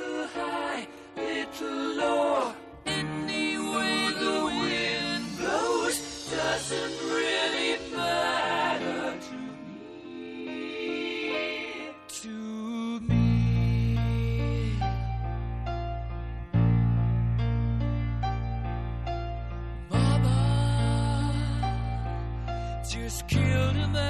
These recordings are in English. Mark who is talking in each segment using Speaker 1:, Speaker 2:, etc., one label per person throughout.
Speaker 1: High, little the wind blows doesn't really matter to me. To me. Mama just killed a man,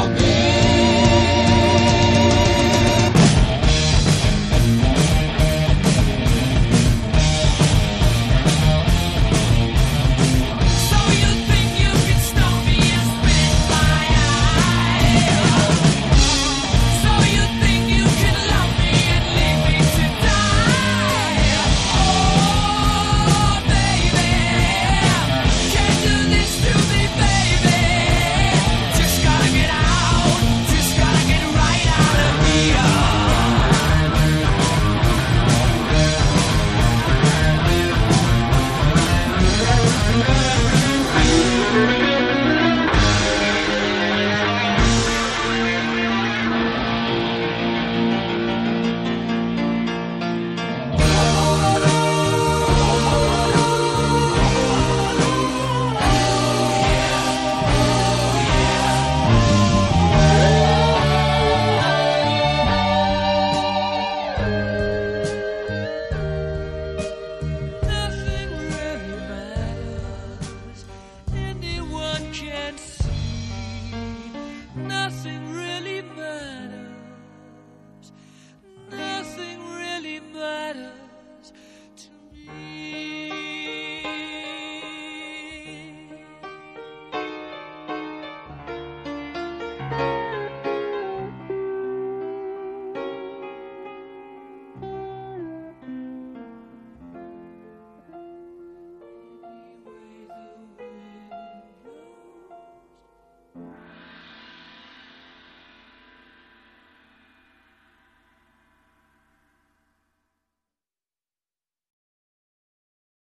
Speaker 1: me.